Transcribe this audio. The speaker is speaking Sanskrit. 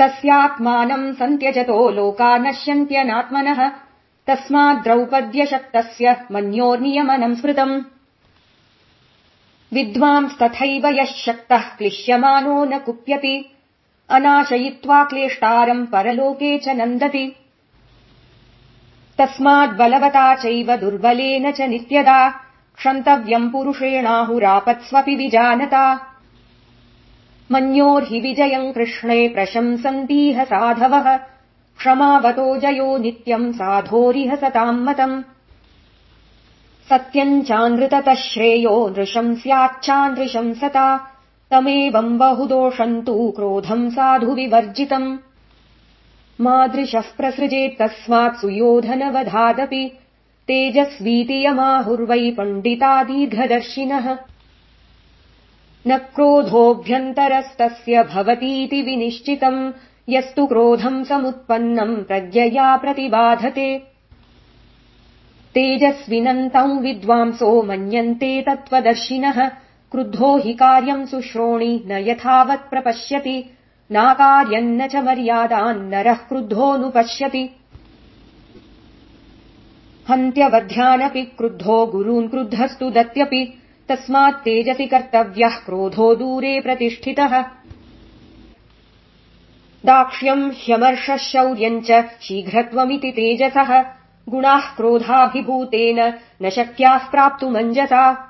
तस्यात्मानम् सन्त्यजतो लोका नश्यन्त्यनात्मनः। तस्माद्द्रौपद्यशक्तस्य मन्योर्नियमनम् स्मृतम्। विद्वांस्तथैव यः शक्तः क्लिश्यमानो न कुप्यति। अनाशयित्वा क्लेष्टारम् परलोके च नन्दति। तस्माद्बलवता चैव दुर्बलेन च नित्यदा। क्षन्तव्यम् पुरुषेणाहुरापत्स्वपि विजानता मन्योर्हि विजयम् कृष्णे प्रशंसन्तीह साधवः। क्षमावतो जयो नित्यम् साधोरिह सताम् मतम्। सत्यम् चानृततः श्रेयो नृशम् स्याच्चानृशंसता तमेवम् बहुदोषन्तु क्रोधम् साधु विवर्जितम्। मादृशः प्रसृजेत् तस्मात् सुयोधनवधादपि। तेजस्वीतियमाहुर्वै पण्डिता दीर्घदर्शिनः न क्रोधोऽभ्यन्तरस्तस्य भवतीति विनिश्चितम् यस्तु क्रोधम् समुत्पन्नम् प्रज्ञया प्रतिबाधते। तेजस्विनन्तम् विद्वांसो मन्यन्ते तत्त्वदर्शिनः क्रुद्धो हि कार्यम् सुश्रोणि न यथावत् प्रपश्यति नाकार्यन्न च मर्यादान्नरः क्रुद्धोऽनुपश्यति हन्त्यवध्यानपि क्रुद्धो गुरून् क्रुद्धस्तु दत्यपि तस्मात् तेजसि कर्तव्यः क्रोधो दूरे प्रतिष्ठितः। दाक्ष्यम् ह्यमर्षः शौर्यम् च शीघ्रत्वमिति तेजसः। गुणाः क्रोधाभिभूतेन न शक्याः प्राप्तुमञ्जसा